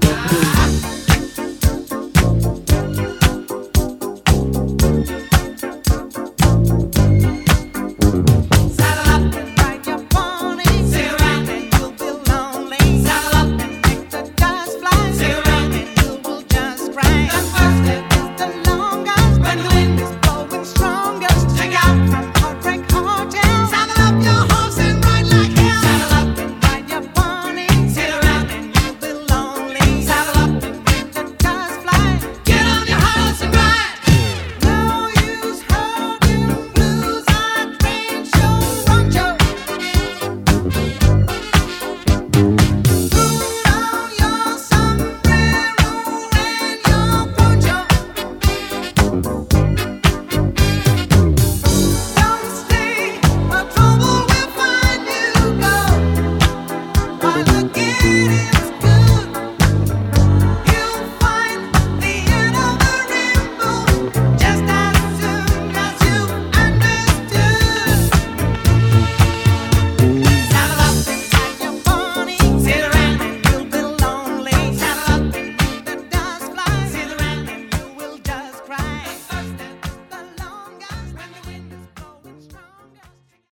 do. again